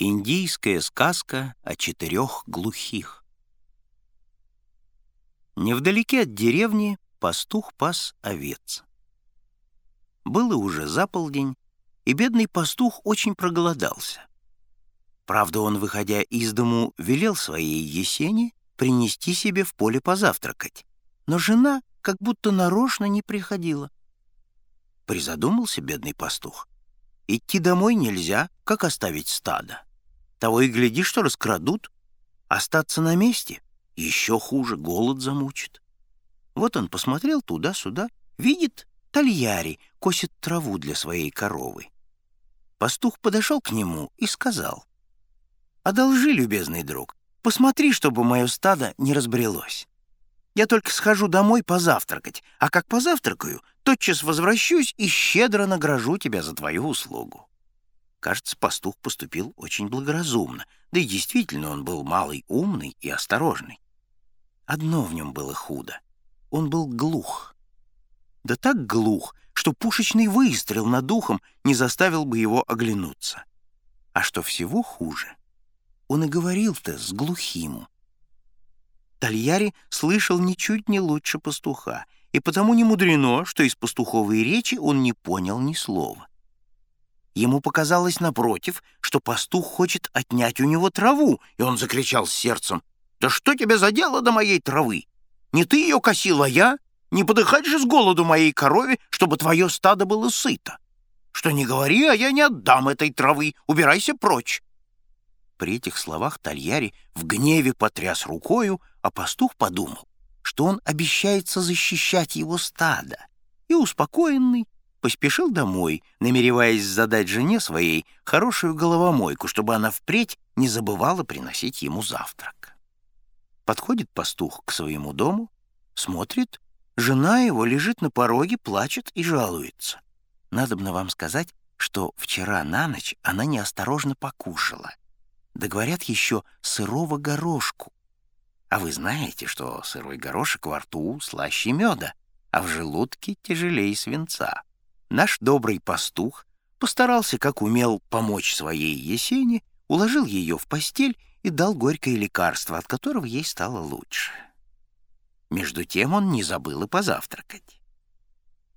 Индийская сказка о четырех глухих. Невдалеке от деревни пастух пас овец. Было уже заполдень, и бедный пастух очень проголодался. Правда, он, выходя из дому, велел своей Есени принести себе в поле позавтракать, но жена как будто нарочно не приходила. Призадумался бедный пастух. Идти домой нельзя, как оставить стадо. Того и гляди, что раскрадут. Остаться на месте еще хуже, голод замучит. Вот он посмотрел туда-сюда, видит, Тальяри косит траву для своей коровы. Пастух подошел к нему и сказал, «Одолжи, любезный друг, посмотри, чтобы мое стадо не разбрелось. Я только схожу домой позавтракать, а как позавтракаю, тотчас возвращусь и щедро награжу тебя за твою услугу». Кажется, пастух поступил очень благоразумно, да и действительно он был малый умный и осторожный. Одно в нем было худо. Он был глух. Да так глух, что пушечный выстрел над духом не заставил бы его оглянуться. А что всего хуже, он и говорил-то с глухим. Тольяри слышал ничуть не лучше пастуха, и потому не мудрено, что из пастуховой речи он не понял ни слова. Ему показалось, напротив, что пастух хочет отнять у него траву, и он закричал с сердцем, «Да что тебе за дело до моей травы? Не ты ее косил, а я? Не подыхать же с голоду моей корове, чтобы твое стадо было сыто. Что не говори, а я не отдам этой травы, убирайся прочь». При этих словах Тольяри в гневе потряс рукою, а пастух подумал, что он обещается защищать его стадо, и, успокоенный, поспешил домой, намереваясь задать жене своей хорошую головомойку, чтобы она впредь не забывала приносить ему завтрак. Подходит пастух к своему дому, смотрит, жена его лежит на пороге, плачет и жалуется. Надобно вам сказать, что вчера на ночь она неосторожно покушала. Да говорят еще сырого горошку. А вы знаете, что сырой горошек во рту слаще меда, а в желудке тяжелее свинца. Наш добрый пастух постарался, как умел, помочь своей Есени, уложил ее в постель и дал горькое лекарство, от которого ей стало лучше. Между тем он не забыл и позавтракать.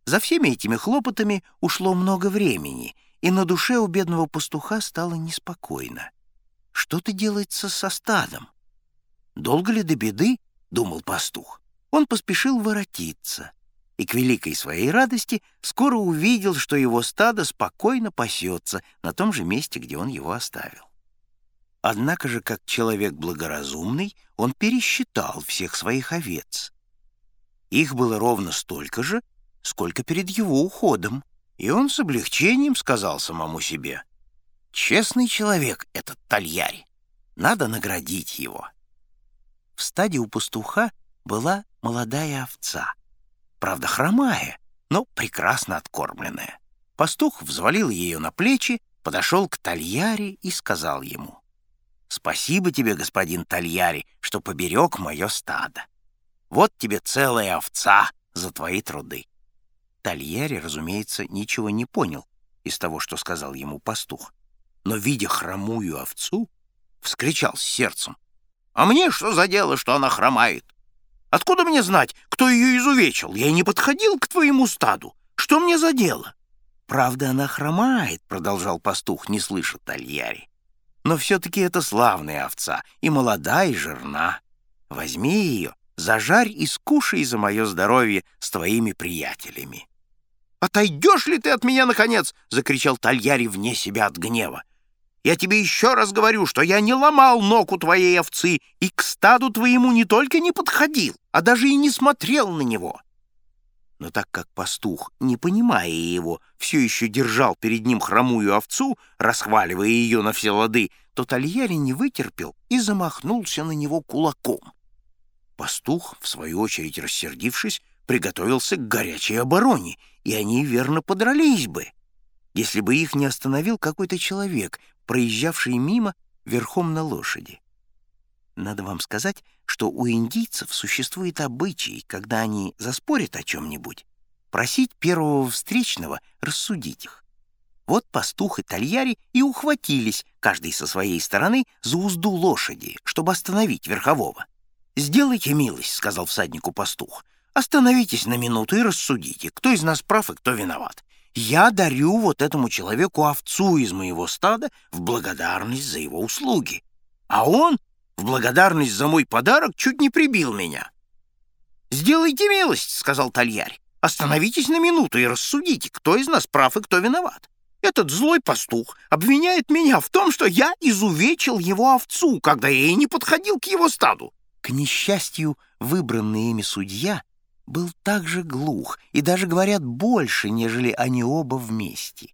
За всеми этими хлопотами ушло много времени, и на душе у бедного пастуха стало неспокойно. Что-то делается со стадом. Долго ли до беды, — думал пастух. Он поспешил воротиться — и к великой своей радости скоро увидел, что его стадо спокойно пасется на том же месте, где он его оставил. Однако же, как человек благоразумный, он пересчитал всех своих овец. Их было ровно столько же, сколько перед его уходом, и он с облегчением сказал самому себе, «Честный человек этот Тольяри, надо наградить его». В стаде у пастуха была молодая овца — правда хромая, но прекрасно откормленная. Пастух взвалил ее на плечи, подошел к Тольяре и сказал ему, «Спасибо тебе, господин Тольяри, что поберег мое стадо. Вот тебе целая овца за твои труды». Тольяри, разумеется, ничего не понял из того, что сказал ему пастух, но, видя хромую овцу, вскричал с сердцем, «А мне что за дело, что она хромает? Откуда мне знать, кто ее изувечил? Я не подходил к твоему стаду. Что мне за дело?» «Правда, она хромает», — продолжал пастух, не слыша Тольяри. «Но все-таки это славная овца, и молода, и жирна. Возьми ее, зажарь и скушай за мое здоровье с твоими приятелями». «Отойдешь ли ты от меня, наконец?» — закричал Тольяри вне себя от гнева. Я тебе еще раз говорю, что я не ломал ног у твоей овцы и к стаду твоему не только не подходил, а даже и не смотрел на него. Но так как пастух, не понимая его, все еще держал перед ним хромую овцу, расхваливая ее на все лады, то Тольяри не вытерпел и замахнулся на него кулаком. Пастух, в свою очередь рассердившись, приготовился к горячей обороне, и они верно подрались бы, если бы их не остановил какой-то человек, проезжавший мимо верхом на лошади. Надо вам сказать, что у индийцев существует обычай, когда они заспорят о чем-нибудь, просить первого встречного рассудить их. Вот пастух и Тольяри и ухватились, каждый со своей стороны, за узду лошади, чтобы остановить верхового. «Сделайте милость», — сказал всаднику пастух. «Остановитесь на минуту и рассудите, кто из нас прав и кто виноват. Я дарю вот этому человеку овцу из моего стада в благодарность за его услуги. А он, в благодарность за мой подарок, чуть не прибил меня». «Сделайте милость», — сказал Тольярь. «Остановитесь на минуту и рассудите, кто из нас прав и кто виноват. Этот злой пастух обвиняет меня в том, что я изувечил его овцу, когда я и не подходил к его стаду. К несчастью, выбранный ими судья был так же глух и даже, говорят, больше, нежели они оба вместе.